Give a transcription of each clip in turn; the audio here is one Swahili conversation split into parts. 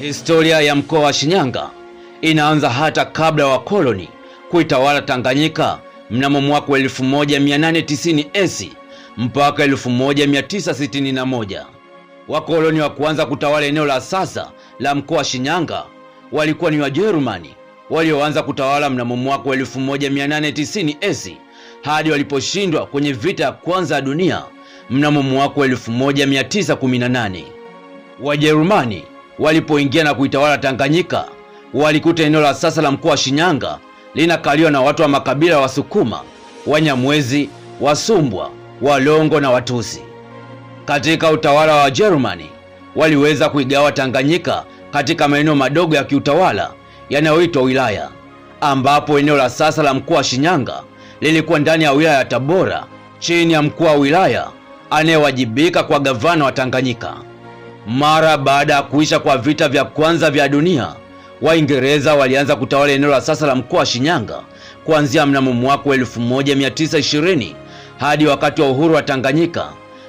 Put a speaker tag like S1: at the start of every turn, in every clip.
S1: Historia ya mkoa wa Shinyanga inaanza hata kabla ya wakoloni kuitawala Tanganyika mnamo mwaka wa 1890 esi mpaka 1961. Wakoloni wa kuanza kutawala eneo la sasa la mkoa wa Shinyanga walikuwa ni Wajerumani walioanza kutawala mnamo mwaka wa 1890 esi hadi waliposhindwa kwenye vita ya kwanza ya dunia mnamo mwaka wa 1918. Wajerumani walipoingia na kuitawala Tanganyika walikuta eneo la sasa la mkoa wa Shinyanga linakaliwa na watu wa makabila ya Wasukuma, Wanyamwezi, Wasumbwa, Walongo na Watusi. Katika utawala wa Wajerumani waliweza kuigawa Tanganyika katika maeneo madogo ya kiutawala yanayoitwa wilaya, ambapo eneo la sasa la mkoa wa Shinyanga lilikuwa ndani ya wilaya ya Tabora chini ya mkuu wa wilaya anayewajibika kwa gavana wa Tanganyika. Mara baada ya kuisha kwa vita vya kwanza vya dunia, Waingereza walianza kutawala eneo la sasa la mkoa wa Shinyanga kuanzia mnamo mwaka wa 1920 hadi wakati wa uhuru wa Tanganyika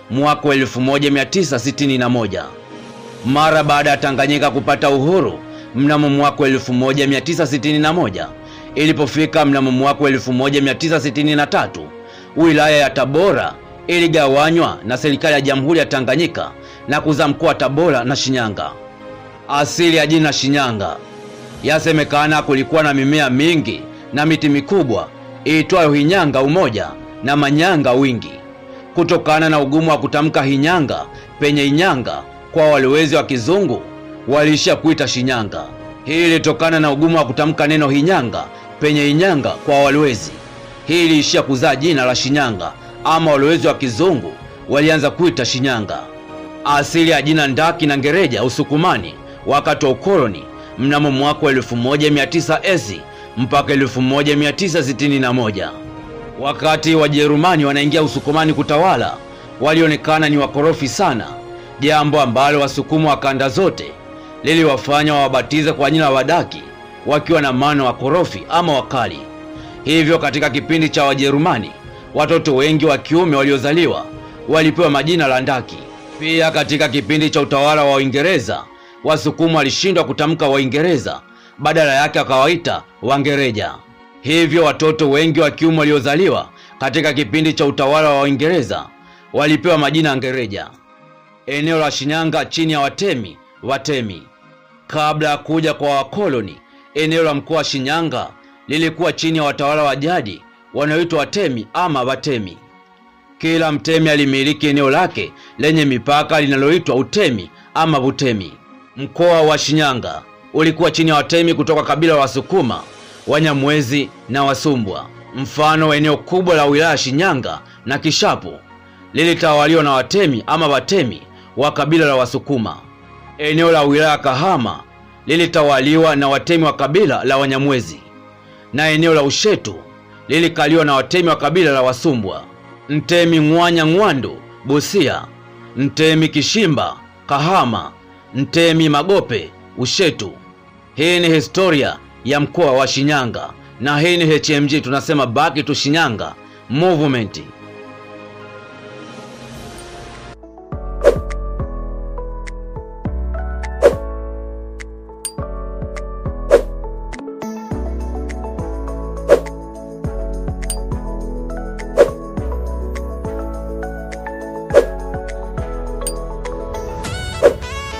S1: mwaka wa 1961. Mara baada ya Tanganyika kupata uhuru mnamo mwaka wa 1961, ilipofika mnamo mwaka wa 1963, wilaya ya Tabora iligawanywa na serikali ya Jamhuri ya Tanganyika na kuzaa mkoa wa Tabora na Shinyanga. Asili ya jina Shinyanga yasemekana kulikuwa na mimea mingi na miti mikubwa iitwayo hinyanga umoja na manyanga wingi. Kutokana na ugumu wa kutamka hinyanga penye inyanga kwa walowezi wa kizungu waliishia kuita Shinyanga. Hii ilitokana na ugumu wa kutamka neno hinyanga penye inyanga kwa walowezi. Hii iliishia kuzaa jina la Shinyanga ama walowezi wa kizungu walianza kuita Shinyanga. Asili ya jina Ndaki na Ngereja Usukumani wakati wa ukoloni mnamo mwaka wa 1900 esi mpaka 1961. Wakati Wajerumani wanaingia Usukumani kutawala, walionekana ni wakorofi sana, jambo ambalo Wasukuma wa kanda zote liliwafanya wawabatize kwa jina la Wadaki, wakiwa na maana wakorofi ama wakali. Hivyo katika kipindi cha Wajerumani watoto wengi wa kiume waliozaliwa walipewa majina la Ndaki. Pia katika kipindi cha utawala wa Uingereza Wasukuma walishindwa kutamka Waingereza, badala yake wakawaita Wangereja. Hivyo watoto wengi wa kiume waliozaliwa katika kipindi cha utawala wa Uingereza walipewa majina Ngereja. Eneo la Shinyanga chini ya Watemi, Watemi. Kabla ya kuja kwa wakoloni, eneo la mkoa wa Shinyanga lilikuwa chini ya watawala wa jadi wanaoitwa Watemi ama Watemi. Kila mtemi alimiliki eneo lake lenye mipaka linaloitwa utemi ama Butemi. Mkoa wa Shinyanga ulikuwa chini ya watemi kutoka kabila la Wasukuma, Wanyamwezi na Wasumbwa. Mfano, eneo kubwa la wilaya Shinyanga na Kishapu lilitawaliwa na watemi ama watemi wa kabila la Wasukuma. Eneo la wilaya Kahama lilitawaliwa na watemi wa kabila la Wanyamwezi, na eneo la Ushetu lilikaliwa na watemi wa kabila la Wasumbwa. Mtemi Ng'wanya Ng'wandu Busia, Ntemi Kishimba Kahama, Ntemi Magope Ushetu. Hii ni historia ya mkoa wa Shinyanga na hii ni HMG, tunasema baki tu Shinyanga movement.